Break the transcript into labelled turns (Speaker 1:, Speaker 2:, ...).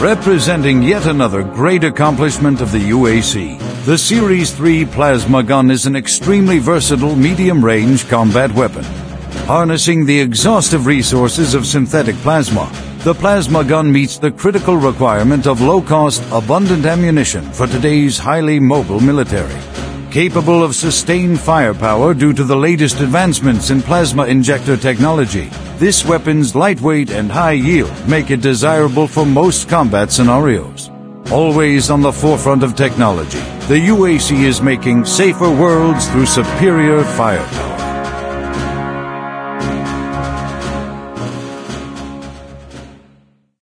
Speaker 1: Representing yet another great accomplishment of the UAC, the Series 3 plasma gun is an extremely versatile medium-range combat weapon. Harnessing the exhaustive resources of synthetic plasma, the plasma gun meets the critical requirement of low-cost, abundant ammunition for today's highly mobile military. Capable of sustained firepower due to the latest advancements in plasma injector technology, this weapon's lightweight and high yield make it desirable for most combat scenarios. Always on the forefront of technology, the UAC is making safer worlds through superior firepower.